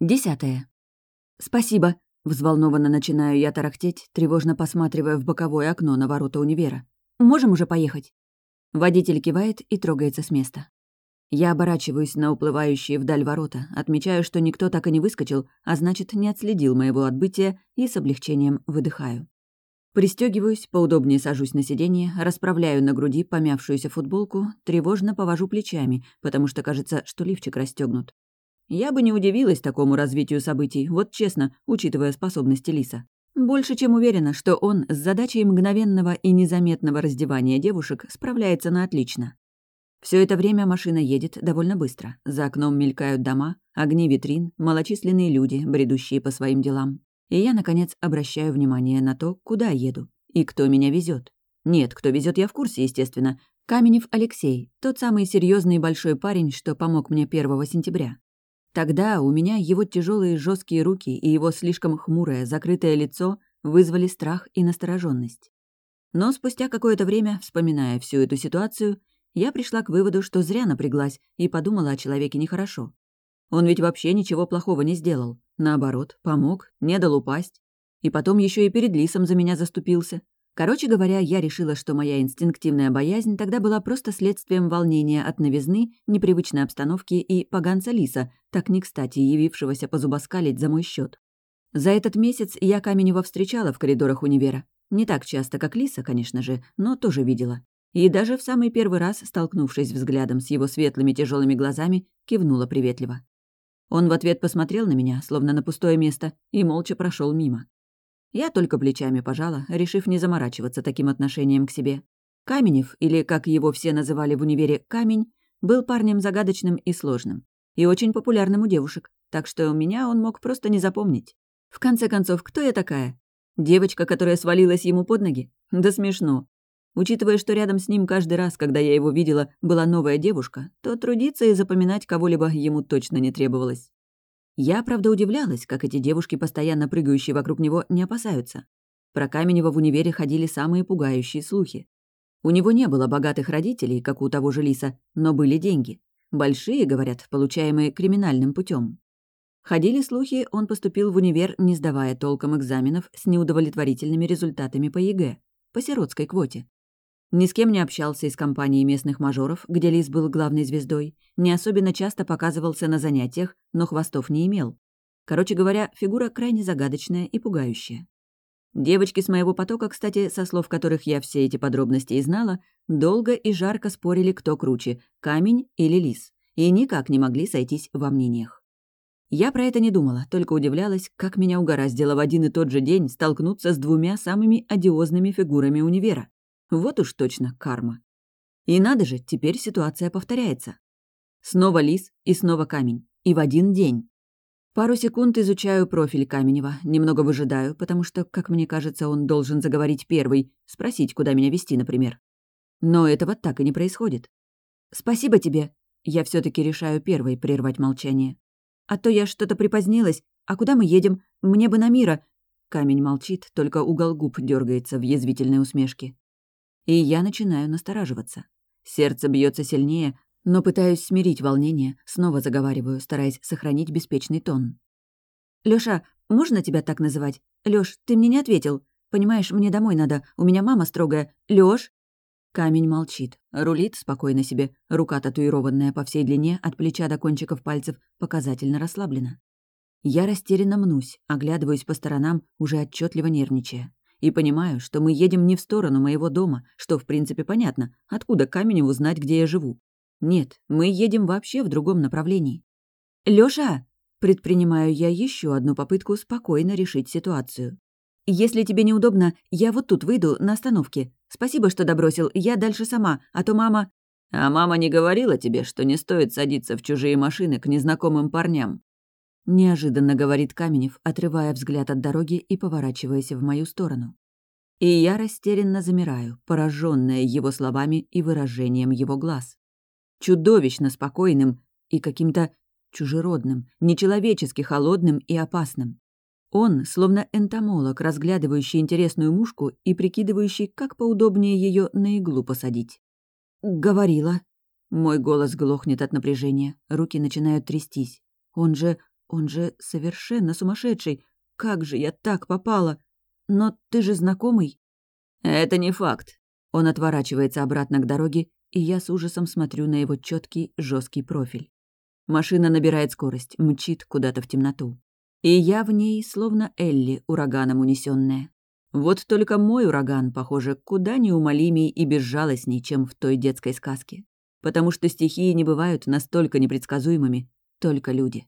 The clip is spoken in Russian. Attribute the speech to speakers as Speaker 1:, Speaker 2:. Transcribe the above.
Speaker 1: Десятое. «Спасибо», — взволнованно начинаю я тарахтеть, тревожно посматривая в боковое окно на ворота универа. «Можем уже поехать?» Водитель кивает и трогается с места. Я оборачиваюсь на уплывающие вдаль ворота, отмечаю, что никто так и не выскочил, а значит, не отследил моего отбытия, и с облегчением выдыхаю. Пристегиваюсь, поудобнее сажусь на сиденье, расправляю на груди помявшуюся футболку, тревожно повожу плечами, потому что кажется, что лифчик расстегнут. Я бы не удивилась такому развитию событий, вот честно, учитывая способности Лиса. Больше чем уверена, что он с задачей мгновенного и незаметного раздевания девушек справляется на отлично. Все это время машина едет довольно быстро. За окном мелькают дома, огни витрин, малочисленные люди, бредущие по своим делам. И я, наконец, обращаю внимание на то, куда еду и кто меня везет. Нет, кто везет, я в курсе, естественно. Каменев Алексей, тот самый серьезный большой парень, что помог мне 1 сентября. Тогда у меня его тяжелые жесткие руки и его слишком хмурое, закрытое лицо вызвали страх и настороженность. Но спустя какое-то время, вспоминая всю эту ситуацию, я пришла к выводу, что зря напряглась и подумала о человеке нехорошо. Он ведь вообще ничего плохого не сделал. Наоборот, помог, не дал упасть. И потом еще и перед Лисом за меня заступился. Короче говоря, я решила, что моя инстинктивная боязнь тогда была просто следствием волнения от новизны, непривычной обстановки и поганца Лиса, так не кстати явившегося позубоскалить за мой счет. За этот месяц я Каменева встречала в коридорах универа. Не так часто, как Лиса, конечно же, но тоже видела. И даже в самый первый раз, столкнувшись взглядом с его светлыми тяжелыми глазами, кивнула приветливо. Он в ответ посмотрел на меня, словно на пустое место, и молча прошел мимо. Я только плечами пожала, решив не заморачиваться таким отношением к себе. Каменев, или, как его все называли в универе, Камень, был парнем загадочным и сложным. И очень популярным у девушек, так что меня он мог просто не запомнить. В конце концов, кто я такая? Девочка, которая свалилась ему под ноги? Да смешно. Учитывая, что рядом с ним каждый раз, когда я его видела, была новая девушка, то трудиться и запоминать кого-либо ему точно не требовалось. Я, правда, удивлялась, как эти девушки, постоянно прыгающие вокруг него, не опасаются. Про Каменева в универе ходили самые пугающие слухи. У него не было богатых родителей, как у того же Лиса, но были деньги. Большие, говорят, получаемые криминальным путем. Ходили слухи, он поступил в универ, не сдавая толком экзаменов с неудовлетворительными результатами по ЕГЭ, по сиротской квоте. Ни с кем не общался из компании местных мажоров, где Лис был главной звездой, не особенно часто показывался на занятиях, но хвостов не имел. Короче говоря, фигура крайне загадочная и пугающая. Девочки с моего потока, кстати, со слов которых я все эти подробности и знала, долго и жарко спорили, кто круче — камень или лис, и никак не могли сойтись во мнениях. Я про это не думала, только удивлялась, как меня угораздило в один и тот же день столкнуться с двумя самыми одиозными фигурами универа. Вот уж точно карма. И надо же, теперь ситуация повторяется. Снова лис и снова камень. И в один день. Пару секунд изучаю профиль Каменева, немного выжидаю, потому что, как мне кажется, он должен заговорить первый, спросить, куда меня вести, например. Но этого так и не происходит. «Спасибо тебе!» Я все таки решаю первой прервать молчание. «А то я что-то припозднилась. А куда мы едем? Мне бы на мира!» Камень молчит, только угол губ дергается в язвительной усмешке. И я начинаю настораживаться. Сердце бьется сильнее, но пытаюсь смирить волнение, снова заговариваю, стараясь сохранить беспечный тон. «Лёша, можно тебя так называть? Лёш, ты мне не ответил. Понимаешь, мне домой надо, у меня мама строгая. Лёш?» Камень молчит, рулит спокойно себе, рука татуированная по всей длине, от плеча до кончиков пальцев, показательно расслаблена. Я растерянно мнусь, оглядываюсь по сторонам, уже отчетливо нервничая и понимаю, что мы едем не в сторону моего дома, что, в принципе, понятно, откуда Каменеву знать, где я живу. Нет, мы едем вообще в другом направлении. «Лёша!» — предпринимаю я еще одну попытку спокойно решить ситуацию. «Если тебе неудобно, я вот тут выйду на остановке. Спасибо, что добросил, я дальше сама, а то мама...» «А мама не говорила тебе, что не стоит садиться в чужие машины к незнакомым парням?» Неожиданно говорит Каменев, отрывая взгляд от дороги и поворачиваясь в мою сторону. И я растерянно замираю, пораженная его словами и выражением его глаз. Чудовищно спокойным и каким-то чужеродным, нечеловечески холодным и опасным. Он, словно энтомолог, разглядывающий интересную мушку и прикидывающий, как поудобнее ее на иглу посадить. «Говорила». Мой голос глохнет от напряжения, руки начинают трястись. Он же Он же совершенно сумасшедший. Как же я так попала? Но ты же знакомый?» «Это не факт». Он отворачивается обратно к дороге, и я с ужасом смотрю на его четкий, жесткий профиль. Машина набирает скорость, мчит куда-то в темноту. И я в ней, словно Элли, ураганом унесенная. Вот только мой ураган, похоже, куда неумолимей и безжалостней, чем в той детской сказке. Потому что стихии не бывают настолько непредсказуемыми, только люди.